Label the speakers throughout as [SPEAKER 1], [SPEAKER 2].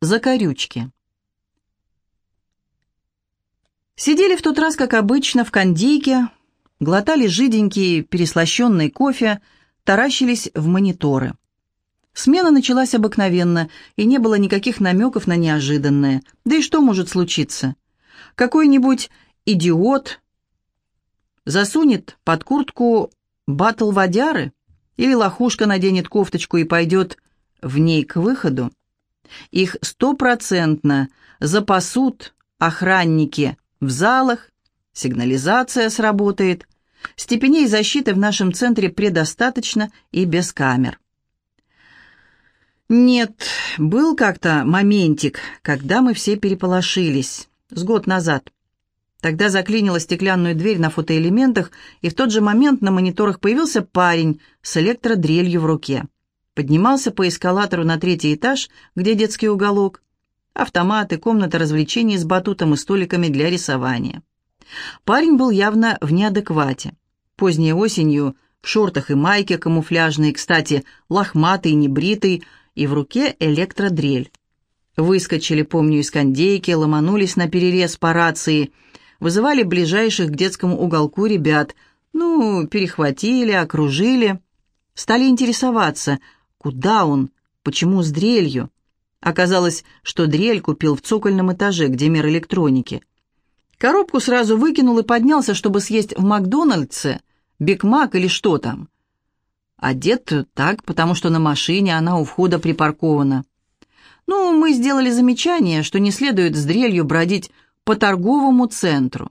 [SPEAKER 1] Закорючки. Сидели в тот раз, как обычно, в кондейке, глотали жиденький переслащенный кофе, таращились в мониторы. Смена началась обыкновенно, и не было никаких намеков на неожиданное. Да и что может случиться? Какой-нибудь идиот засунет под куртку батл водяры или лохушка наденет кофточку и пойдет в ней к выходу. Их стопроцентно запасут охранники в залах, сигнализация сработает, степеней защиты в нашем центре предостаточно и без камер. Нет, был как-то моментик, когда мы все переполошились, с год назад. Тогда заклинила стеклянную дверь на фотоэлементах, и в тот же момент на мониторах появился парень с электродрелью в руке. Поднимался по эскалатору на третий этаж, где детский уголок. Автоматы, комната развлечений с батутом и столиками для рисования. Парень был явно в неадеквате. Поздней осенью, в шортах и майке камуфляжной, кстати, лохматый, небритый, и в руке электродрель. Выскочили, помню, из кондейки, ломанулись на перерез по рации, вызывали ближайших к детскому уголку ребят, ну, перехватили, окружили, стали интересоваться – Куда он? Почему с дрелью? Оказалось, что дрель купил в цокольном этаже, где мир электроники. Коробку сразу выкинул и поднялся, чтобы съесть в Макдональдсе, Биг Мак или что там. Одет так, потому что на машине она у входа припаркована. Ну, мы сделали замечание, что не следует с дрелью бродить по торговому центру.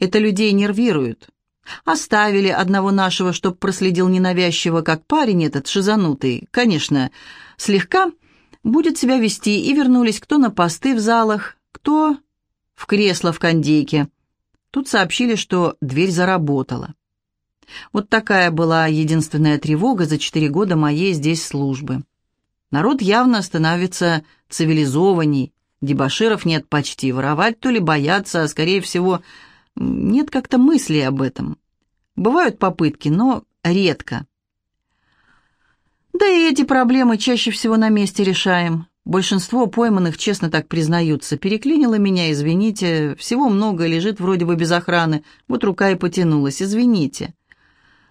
[SPEAKER 1] Это людей нервирует. Оставили одного нашего, чтоб проследил ненавязчиво, как парень этот шизанутый, конечно, слегка будет себя вести, и вернулись кто на посты в залах, кто в кресло в кондейке. Тут сообщили, что дверь заработала. Вот такая была единственная тревога за четыре года моей здесь службы. Народ явно становится цивилизованней, дебоширов нет почти, воровать то ли боятся, а скорее всего нет как-то мысли об этом. Бывают попытки, но редко. Да и эти проблемы чаще всего на месте решаем. Большинство пойманных честно так признаются. Переклинило меня, извините. Всего много, лежит вроде бы без охраны. Вот рука и потянулась, извините.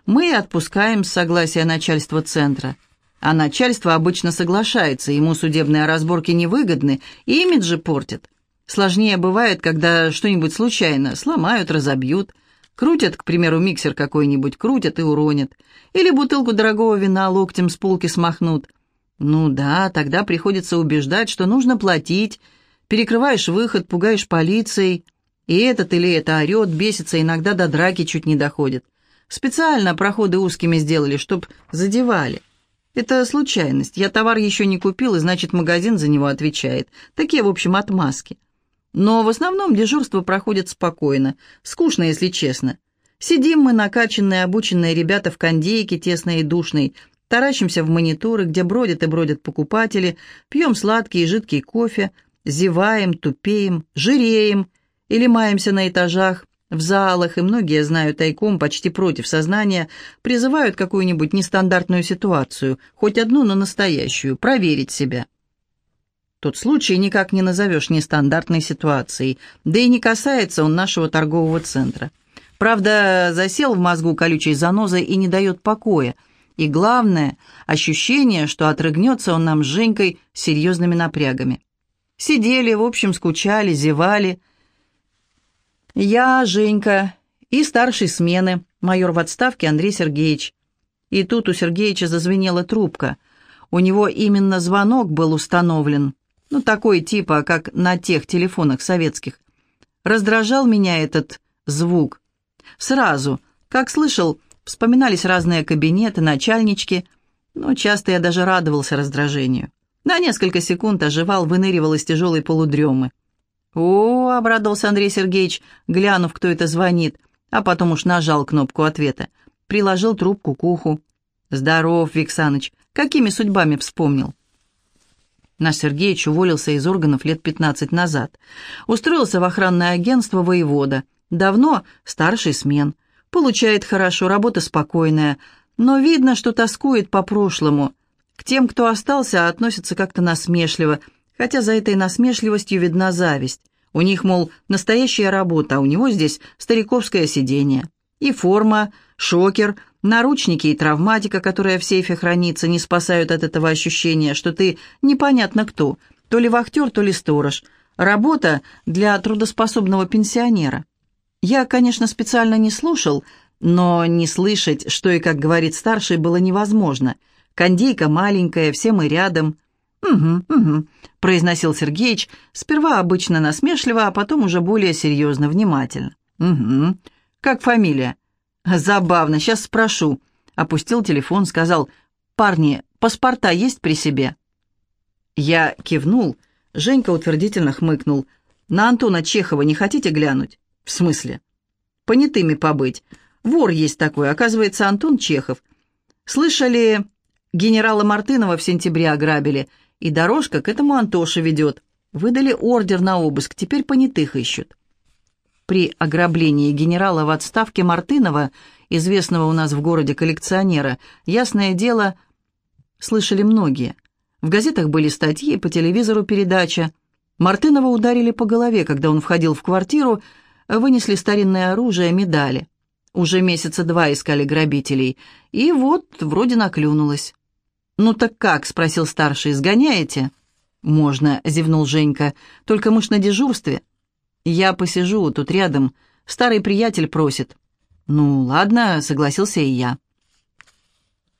[SPEAKER 1] Мы отпускаем с согласия начальства центра. А начальство обычно соглашается, ему судебные разборки невыгодны, имиджи портят. Сложнее бывает, когда что-нибудь случайно сломают, разобьют. Крутят, к примеру, миксер какой-нибудь, крутят и уронят. Или бутылку дорогого вина локтем с полки смахнут. Ну да, тогда приходится убеждать, что нужно платить. Перекрываешь выход, пугаешь полицией. И этот или это орет, бесится, иногда до драки чуть не доходит. Специально проходы узкими сделали, чтоб задевали. Это случайность. Я товар еще не купил, и значит, магазин за него отвечает. Такие, в общем, отмазки. Но в основном дежурство проходит спокойно, скучно, если честно. Сидим мы, накачанные, обученные ребята в кондейке, тесной и душной, таращимся в мониторы, где бродят и бродят покупатели, пьем сладкий и жидкий кофе, зеваем, тупеем, жиреем или маемся на этажах, в залах, и многие, знаю тайком, почти против сознания, призывают какую-нибудь нестандартную ситуацию, хоть одну, но настоящую, проверить себя. Тот случай никак не назовешь нестандартной ситуацией, да и не касается он нашего торгового центра. Правда, засел в мозгу колючей занозой и не дает покоя. И главное, ощущение, что отрыгнется он нам с Женькой серьезными напрягами. Сидели, в общем, скучали, зевали. Я, Женька и старший смены, майор в отставке Андрей Сергеевич. И тут у Сергеевича зазвенела трубка. У него именно звонок был установлен. Ну, такой типа, как на тех телефонах советских. Раздражал меня этот звук. Сразу, как слышал, вспоминались разные кабинеты, начальнички, но часто я даже радовался раздражению. На несколько секунд оживал, выныривал из тяжелой полудремы. «О!» — обрадовался Андрей Сергеевич, глянув, кто это звонит, а потом уж нажал кнопку ответа. Приложил трубку к уху. «Здоров, Виксаныч. Какими судьбами вспомнил?» Наш Сергеич уволился из органов лет 15 назад. Устроился в охранное агентство воевода. Давно старший смен. Получает хорошо, работа спокойная. Но видно, что тоскует по прошлому. К тем, кто остался, относится как-то насмешливо. Хотя за этой насмешливостью видна зависть. У них, мол, настоящая работа, а у него здесь стариковское сидение. И форма, шокер, наручники и травматика, которая в сейфе хранится, не спасают от этого ощущения, что ты непонятно кто, то ли вахтер, то ли сторож. Работа для трудоспособного пенсионера. Я, конечно, специально не слушал, но не слышать, что и как говорит старший, было невозможно. Кондейка маленькая, все мы рядом. «Угу, угу», — произносил Сергеич, сперва обычно насмешливо, а потом уже более серьезно, внимательно. «Угу. Как фамилия?» «Забавно, сейчас спрошу». Опустил телефон, сказал, «Парни, паспорта есть при себе?» Я кивнул, Женька утвердительно хмыкнул. «На Антона Чехова не хотите глянуть?» «В смысле?» «Понятыми побыть. Вор есть такой, оказывается, Антон Чехов. Слышали, генерала Мартынова в сентябре ограбили, и дорожка к этому Антоше ведет. Выдали ордер на обыск, теперь понятых ищут. При ограблении генерала в отставке Мартынова, известного у нас в городе коллекционера, ясное дело, слышали многие. В газетах были статьи, по телевизору передача. Мартынова ударили по голове, когда он входил в квартиру, вынесли старинное оружие, медали. Уже месяца два искали грабителей, и вот вроде наклюнулось. «Ну так как?» — спросил старший. «Сгоняете?» «Можно», — зевнул Женька. «Только мы ж на дежурстве». «Я посижу тут рядом. Старый приятель просит». «Ну, ладно», — согласился и я.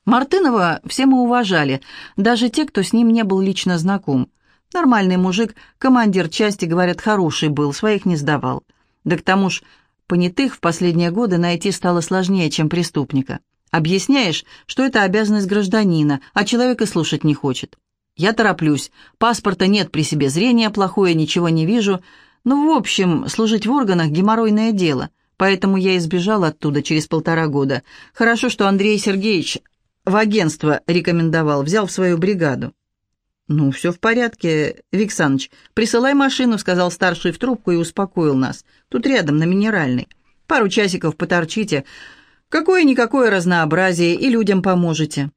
[SPEAKER 1] Мартынова все мы уважали, даже те, кто с ним не был лично знаком. Нормальный мужик, командир части, говорят, хороший был, своих не сдавал. Да к тому ж, понятых в последние годы найти стало сложнее, чем преступника. Объясняешь, что это обязанность гражданина, а человек и слушать не хочет. Я тороплюсь, паспорта нет при себе, зрение плохое, ничего не вижу, ну, в общем, служить в органах – геморройное дело, поэтому я избежал оттуда через полтора года. Хорошо, что Андрей Сергеевич в агентство рекомендовал, взял в свою бригаду. «Ну, все в порядке, Виксаныч. Присылай машину», — сказал старший в трубку и успокоил нас. «Тут рядом, на Минеральной. Пару часиков поторчите. Какое-никакое разнообразие, и людям поможете».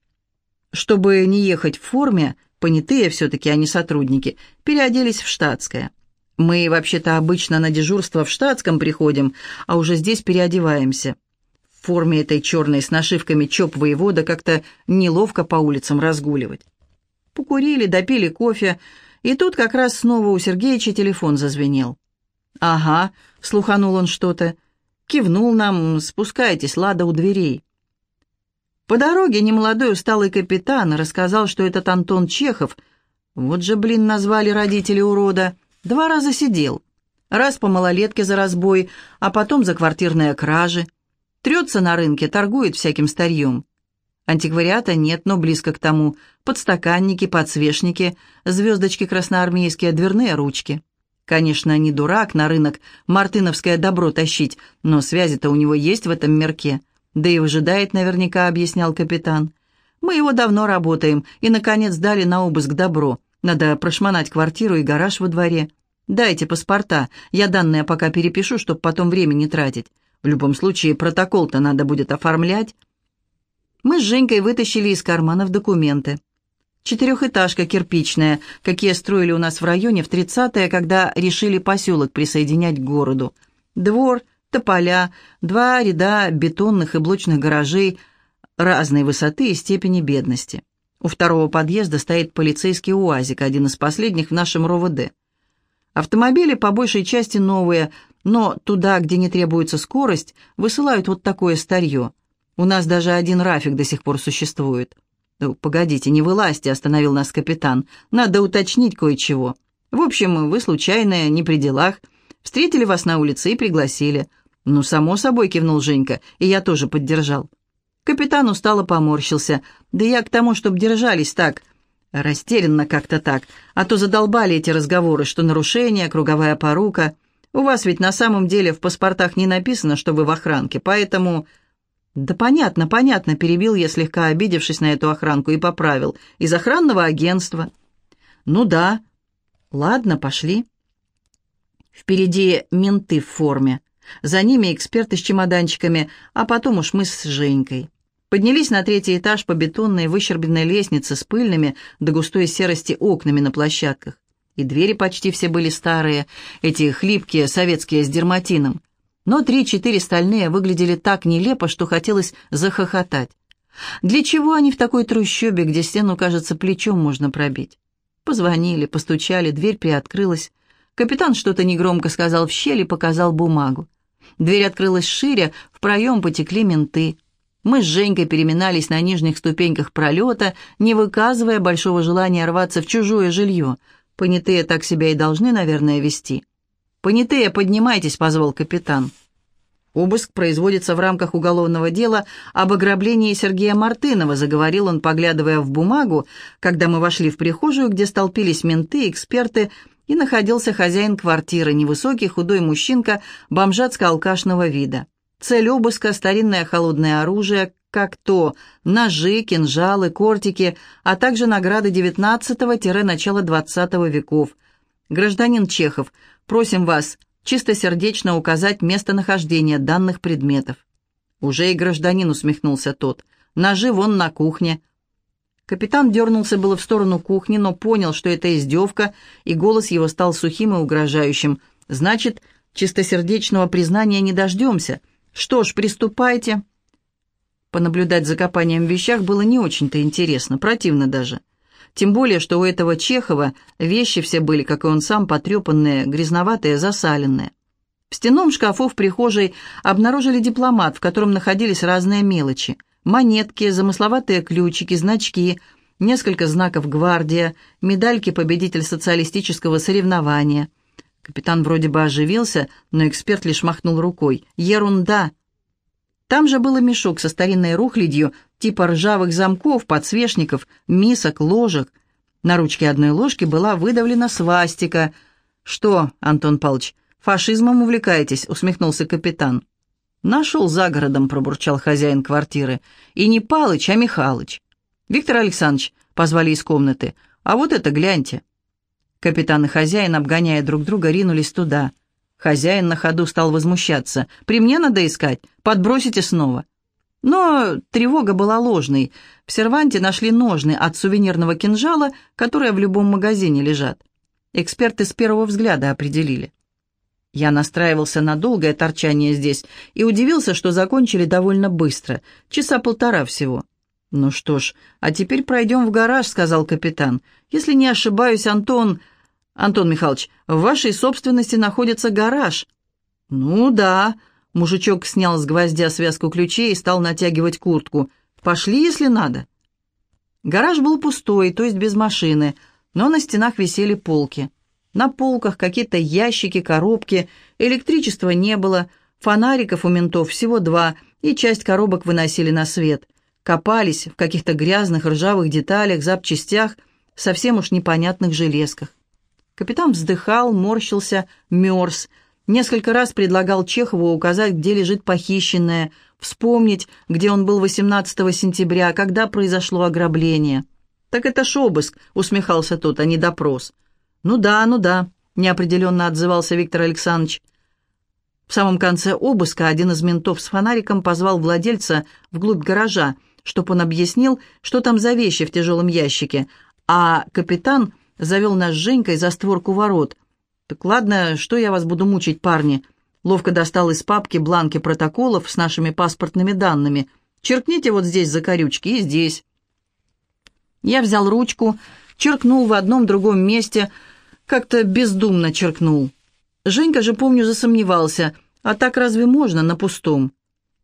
[SPEAKER 1] Чтобы не ехать в форме, понятые все-таки, а не сотрудники, переоделись в штатское. Мы вообще-то обычно на дежурство в штатском приходим, а уже здесь переодеваемся. В форме этой черной с нашивками ЧОП воевода как-то неловко по улицам разгуливать. Покурили, допили кофе, и тут как раз снова у Сергеича телефон зазвенел. «Ага», — слуханул он что-то, кивнул нам, «спускайтесь, лада у дверей». По дороге немолодой усталый капитан рассказал, что этот Антон Чехов, вот же, блин, назвали родители урода, — Два раза сидел. Раз по малолетке за разбой, а потом за квартирные кражи. Трется на рынке, торгует всяким старьем. Антиквариата нет, но близко к тому. Подстаканники, подсвечники, звездочки красноармейские, дверные ручки. Конечно, не дурак на рынок мартыновское добро тащить, но связи-то у него есть в этом мерке. Да и выжидает наверняка, объяснял капитан. Мы его давно работаем и, наконец, дали на обыск добро. Надо прошмонать квартиру и гараж во дворе. Дайте паспорта, я данные пока перепишу, чтобы потом время не тратить. В любом случае, протокол-то надо будет оформлять. Мы с Женькой вытащили из карманов документы. Четырехэтажка кирпичная, какие строили у нас в районе в 30-е, когда решили поселок присоединять к городу. Двор, тополя, два ряда бетонных и блочных гаражей разной высоты и степени бедности. У второго подъезда стоит полицейский УАЗик, один из последних в нашем РОВД. Автомобили по большей части новые, но туда, где не требуется скорость, высылают вот такое старье. У нас даже один Рафик до сих пор существует. «Ну, погодите, не вылазьте», — остановил нас капитан. «Надо уточнить кое-чего. В общем, вы случайные, не при делах. Встретили вас на улице и пригласили». «Ну, само собой», — кивнул Женька, и я тоже поддержал. Капитан устало поморщился. «Да я к тому, чтоб держались так, растерянно как-то так, а то задолбали эти разговоры, что нарушение, круговая порука. У вас ведь на самом деле в паспортах не написано, что вы в охранке, поэтому...» «Да понятно, понятно», — перебил я, слегка обидевшись на эту охранку, и поправил. «Из охранного агентства». «Ну да». «Ладно, пошли». Впереди менты в форме. За ними эксперты с чемоданчиками, а потом уж мы с Женькой. Поднялись на третий этаж по бетонной выщербленной лестнице с пыльными до густой серости окнами на площадках. и двери почти все были старые, эти хлипкие советские с дерматином. Но три-четыре стальные выглядели так нелепо, что хотелось захохотать. Для чего они в такой трущобе, где стену, кажется, плечом можно пробить? Позвонили, постучали, дверь приоткрылась. Капитан что-то негромко сказал в щели, показал бумагу. Дверь открылась шире, в проем потекли менты. Мы с Женькой переминались на нижних ступеньках пролета, не выказывая большого желания рваться в чужое жилье. Понятые так себя и должны, наверное, вести. «Понятые, поднимайтесь», — позвал капитан. «Обыск производится в рамках уголовного дела об ограблении Сергея Мартынова», заговорил он, поглядывая в бумагу, когда мы вошли в прихожую, где столпились менты, эксперты, и находился хозяин квартиры, невысокий худой мужчинка бомжатско-алкашного вида. Цель обыска – старинное холодное оружие, как то ножи, кинжалы, кортики, а также награды XIX-начала XX веков. Гражданин Чехов, просим вас чистосердечно указать местонахождение данных предметов. Уже и гражданин усмехнулся тот. Ножи вон на кухне. Капитан дернулся было в сторону кухни, но понял, что это издевка, и голос его стал сухим и угрожающим. Значит, чистосердечного признания не дождемся. Что ж, приступайте. Понаблюдать за копанием в вещах было не очень-то интересно, противно даже. Тем более, что у этого Чехова вещи все были, как и он сам, потрепанные, грязноватые, засаленные. В стенном шкафу в прихожей обнаружили дипломат, в котором находились разные мелочи. Монетки, замысловатые ключики, значки, несколько знаков гвардия, медальки победитель социалистического соревнования. Капитан вроде бы оживился, но эксперт лишь махнул рукой. «Ерунда!» Там же был мешок со старинной рухлядью, типа ржавых замков, подсвечников, мисок, ложек. На ручке одной ложки была выдавлена свастика. «Что, Антон Павлович, фашизмом увлекаетесь?» — усмехнулся капитан. «Нашел за городом», — пробурчал хозяин квартиры. «И не Палыч, а Михалыч». «Виктор Александрович», — позвали из комнаты, — «а вот это гляньте». Капитан и хозяин, обгоняя друг друга, ринулись туда. Хозяин на ходу стал возмущаться. «При мне надо искать. Подбросите снова». Но тревога была ложной. В серванте нашли ножны от сувенирного кинжала, которые в любом магазине лежат. Эксперты с первого взгляда определили. Я настраивался на долгое торчание здесь и удивился, что закончили довольно быстро, часа полтора всего. «Ну что ж, а теперь пройдем в гараж», — сказал капитан. «Если не ошибаюсь, Антон...» «Антон Михайлович, в вашей собственности находится гараж». «Ну да», — мужичок снял с гвоздя связку ключей и стал натягивать куртку. «Пошли, если надо». Гараж был пустой, то есть без машины, но на стенах висели полки. На полках какие-то ящики, коробки, электричества не было, фонариков у ментов всего два, и часть коробок выносили на свет. Копались в каких-то грязных ржавых деталях, запчастях, совсем уж непонятных железках. Капитан вздыхал, морщился, мерз. Несколько раз предлагал Чехову указать, где лежит похищенное, вспомнить, где он был 18 сентября, когда произошло ограбление. «Так это ж обыск», — усмехался тот, — «а не допрос». «Ну да, ну да», — неопределенно отзывался Виктор Александрович. В самом конце обыска один из ментов с фонариком позвал владельца вглубь гаража, чтобы он объяснил, что там за вещи в тяжелом ящике, а капитан завел нас с Женькой за створку ворот. «Так ладно, что я вас буду мучить, парни?» Ловко достал из папки бланки протоколов с нашими паспортными данными. «Черкните вот здесь закорючки и здесь». Я взял ручку, черкнул в одном другом месте, как-то бездумно черкнул. Женька же, помню, засомневался, а так разве можно на пустом?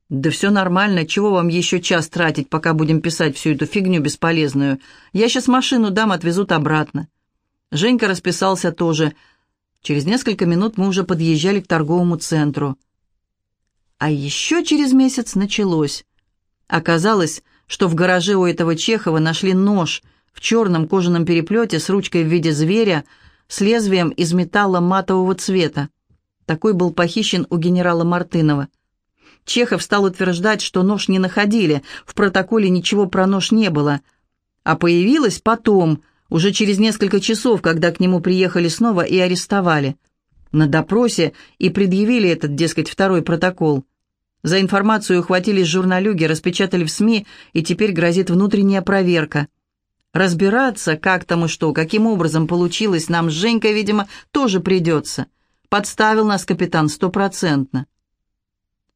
[SPEAKER 1] «Да все нормально, чего вам еще час тратить, пока будем писать всю эту фигню бесполезную? Я сейчас машину дам, отвезут обратно». Женька расписался тоже. Через несколько минут мы уже подъезжали к торговому центру. А еще через месяц началось. Оказалось, что в гараже у этого Чехова нашли нож в черном кожаном переплете с ручкой в виде зверя с лезвием из металла матового цвета. Такой был похищен у генерала Мартынова. Чехов стал утверждать, что нож не находили, в протоколе ничего про нож не было. А появилось потом – уже через несколько часов, когда к нему приехали снова и арестовали. На допросе и предъявили этот, дескать, второй протокол. За информацию ухватились журналюги, распечатали в СМИ, и теперь грозит внутренняя проверка. Разбираться, как там и что, каким образом получилось, нам с Женькой, видимо, тоже придется. Подставил нас капитан стопроцентно.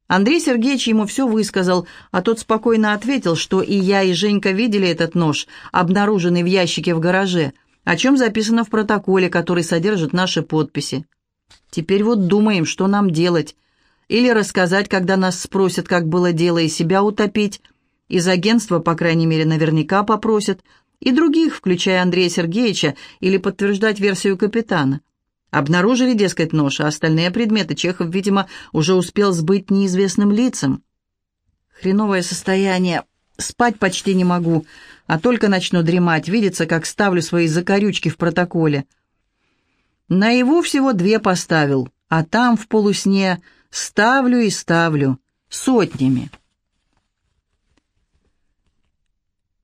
[SPEAKER 1] Андрей Сергеевич ему все высказал, а тот спокойно ответил, что и я, и Женька видели этот нож, обнаруженный в ящике в гараже, о чем записано в протоколе, который содержит наши подписи. Теперь вот думаем, что нам делать. Или рассказать, когда нас спросят, как было дело, и себя утопить. Из агентства, по крайней мере, наверняка попросят. И других, включая Андрея Сергеевича, или подтверждать версию капитана. Обнаружили, дескать, нож, а остальные предметы Чехов, видимо, уже успел сбыть неизвестным лицам. Хреновое состояние. Спать почти не могу, а только начну дремать, видится, как ставлю свои закорючки в протоколе. Наяву всего две поставил, а там, в полусне, ставлю и ставлю, сотнями.